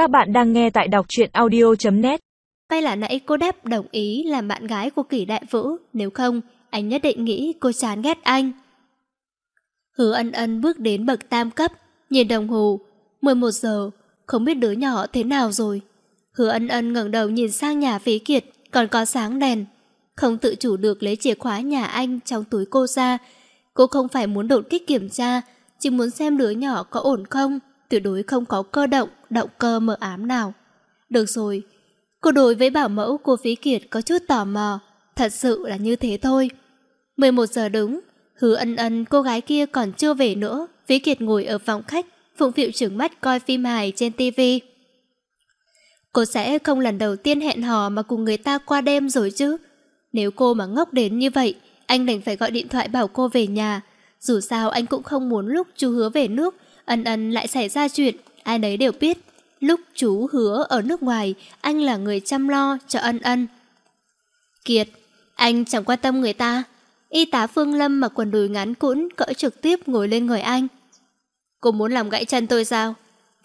Các bạn đang nghe tại đọc truyện audio.net May là nãy cô đáp đồng ý làm bạn gái của kỷ đại vũ, nếu không, anh nhất định nghĩ cô chán ghét anh. Hứa ân ân bước đến bậc tam cấp, nhìn đồng hồ, 11 giờ, không biết đứa nhỏ thế nào rồi. Hứa ân ân ngẩng đầu nhìn sang nhà phí kiệt, còn có sáng đèn. Không tự chủ được lấy chìa khóa nhà anh trong túi cô ra. Cô không phải muốn đột kích kiểm tra, chỉ muốn xem đứa nhỏ có ổn không, tuyệt đối không có cơ động, động cơ mờ ám nào. Được rồi, cô đối với bảo mẫu cô Phí Kiệt có chút tò mò, thật sự là như thế thôi. 11 giờ đúng, hứa ân ân cô gái kia còn chưa về nữa, Phí Kiệt ngồi ở phòng khách, phụng phịu trừng mắt coi phim hài trên tivi. Cô sẽ không lần đầu tiên hẹn hò mà cùng người ta qua đêm rồi chứ. Nếu cô mà ngốc đến như vậy, anh đành phải gọi điện thoại bảo cô về nhà. Dù sao anh cũng không muốn lúc chú hứa về nước, ân ân lại xảy ra chuyện, ai nấy đều biết. Lúc chú hứa ở nước ngoài, anh là người chăm lo cho ân ân. Kiệt, anh chẳng quan tâm người ta. Y tá Phương Lâm mặc quần đùi ngắn cũn cỡ trực tiếp ngồi lên người anh. Cô muốn làm gãy chân tôi sao?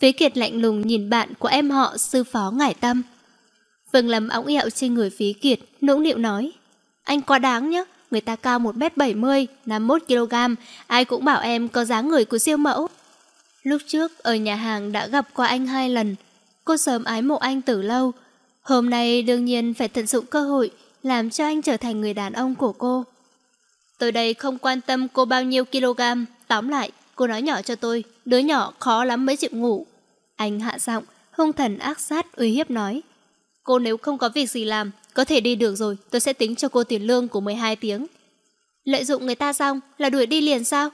Phế Kiệt lạnh lùng nhìn bạn của em họ sư phó ngải tâm. Phương Lâm ống ẹo trên người Phí Kiệt, nũng nịu nói. Anh quá đáng nhá, người ta cao 1m70, 51kg, ai cũng bảo em có dáng người của siêu mẫu. Lúc trước ở nhà hàng đã gặp qua anh hai lần, cô sớm ái mộ anh từ lâu. Hôm nay đương nhiên phải tận dụng cơ hội làm cho anh trở thành người đàn ông của cô. Tôi đây không quan tâm cô bao nhiêu kg, tóm lại, cô nói nhỏ cho tôi, đứa nhỏ khó lắm mới chịu ngủ. Anh hạ giọng, hung thần ác sát uy hiếp nói. Cô nếu không có việc gì làm, có thể đi được rồi, tôi sẽ tính cho cô tiền lương của 12 tiếng. Lợi dụng người ta xong là đuổi đi liền sao?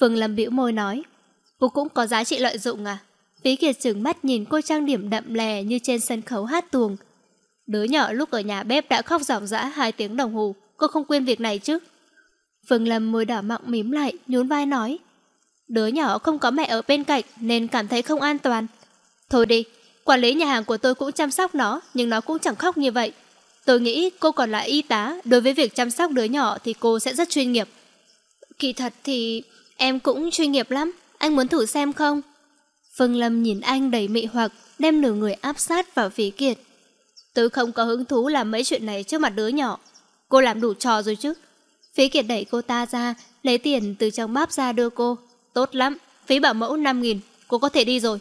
Phương Lâm bĩu môi nói. Cô cũng có giá trị lợi dụng à? Phí Kiệt trừng mắt nhìn cô trang điểm đậm lè như trên sân khấu hát tuồng. Đứa nhỏ lúc ở nhà bếp đã khóc ròng rã hai tiếng đồng hồ, cô không quên việc này chứ? Phương Lâm môi đỏ mọng mím lại, nhún vai nói. Đứa nhỏ không có mẹ ở bên cạnh nên cảm thấy không an toàn. Thôi đi, quản lý nhà hàng của tôi cũng chăm sóc nó, nhưng nó cũng chẳng khóc như vậy. Tôi nghĩ cô còn là y tá, đối với việc chăm sóc đứa nhỏ thì cô sẽ rất chuyên nghiệp. Kỳ thật thì em cũng chuyên nghiệp lắm, anh muốn thử xem không? Phương Lâm nhìn anh đầy mị hoặc, đem nửa người áp sát vào phía kiệt. Tôi không có hứng thú làm mấy chuyện này trước mặt đứa nhỏ. Cô làm đủ trò rồi chứ. Phí Kiệt đẩy cô ta ra, lấy tiền từ trong bắp ra đưa cô. Tốt lắm, phí bảo mẫu 5.000, cô có thể đi rồi.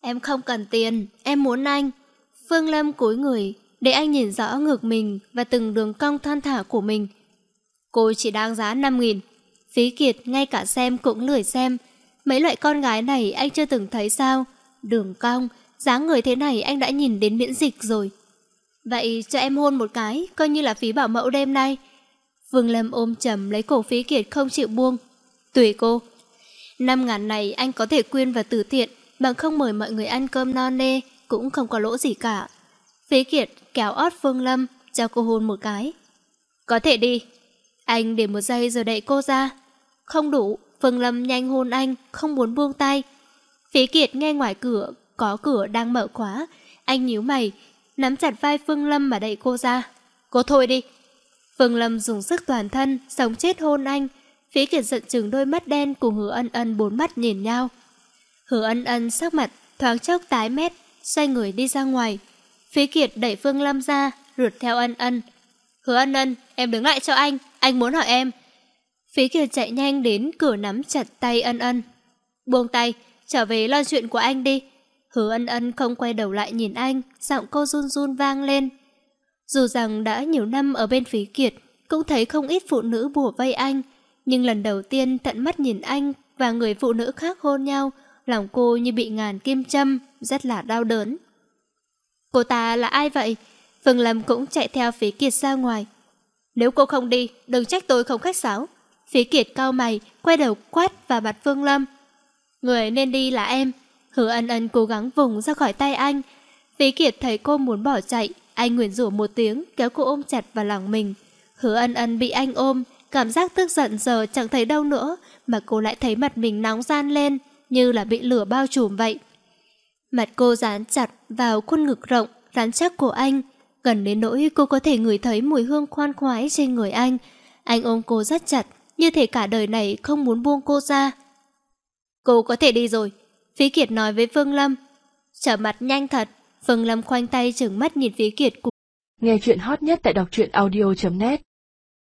Em không cần tiền, em muốn anh. Phương Lâm cúi người, để anh nhìn rõ ngực mình và từng đường cong than thả của mình. Cô chỉ đáng giá 5.000. Phí Kiệt ngay cả xem cũng lười xem. Mấy loại con gái này anh chưa từng thấy sao. Đường cong, dáng người thế này anh đã nhìn đến miễn dịch rồi. Vậy cho em hôn một cái, coi như là phí bảo mẫu đêm nay. Vương Lâm ôm chầm lấy cổ Phí Kiệt không chịu buông. Tùy cô. Năm ngàn này anh có thể quyên và từ thiện, bằng không mời mọi người ăn cơm no nê, cũng không có lỗ gì cả. Phí Kiệt kéo ót Phương Lâm, cho cô hôn một cái. Có thể đi. Anh để một giây rồi đẩy cô ra. Không đủ, Phương Lâm nhanh hôn anh, không muốn buông tay. Phí Kiệt nghe ngoài cửa, có cửa đang mở khóa. Anh nhíu mày, nắm chặt vai Phương Lâm mà đẩy cô ra. Cô thôi đi. Phương Lâm dùng sức toàn thân, sống chết hôn anh. Phí Kiệt giận chừng đôi mắt đen cùng hứa ân ân bốn mắt nhìn nhau. Hứa ân ân sắc mặt, thoáng chốc tái mét, xoay người đi ra ngoài. Phí Kiệt đẩy Phương Lâm ra, rượt theo ân ân. Hứa ân ân, em đứng lại cho anh, anh muốn hỏi em. Phí Kiệt chạy nhanh đến cửa nắm chặt tay ân ân. Buông tay, trở về lo chuyện của anh đi. Hứa ân ân không quay đầu lại nhìn anh, giọng cô run run vang lên. Dù rằng đã nhiều năm ở bên Phí Kiệt, cũng thấy không ít phụ nữ bùa vây anh, nhưng lần đầu tiên tận mắt nhìn anh và người phụ nữ khác hôn nhau, lòng cô như bị ngàn kim châm, rất là đau đớn. Cô ta là ai vậy? Phương Lâm cũng chạy theo Phí Kiệt ra ngoài. Nếu cô không đi, đừng trách tôi không khách sáo. Phí Kiệt cao mày, quay đầu quát vào mặt Phương Lâm. Người nên đi là em. Hứa ân ân cố gắng vùng ra khỏi tay anh. Phí Kiệt thấy cô muốn bỏ chạy, anh nguyền rủa một tiếng, kéo cô ôm chặt vào lòng mình. Hứa ân ân bị anh ôm, cảm giác tức giận giờ chẳng thấy đâu nữa, mà cô lại thấy mặt mình nóng gian lên, như là bị lửa bao trùm vậy. Mặt cô dán chặt vào khuôn ngực rộng, rắn chắc của anh, gần đến nỗi cô có thể ngửi thấy mùi hương khoan khoái trên người anh. Anh ôm cô rất chặt, như thể cả đời này không muốn buông cô ra. Cô có thể đi rồi, Phí Kiệt nói với Phương Lâm. Trở mặt nhanh thật, Phương Lâm khoanh tay chừng mắt nhìn Phí Kiệt cùng. Nghe chuyện hot nhất tại đọc truyện audio.net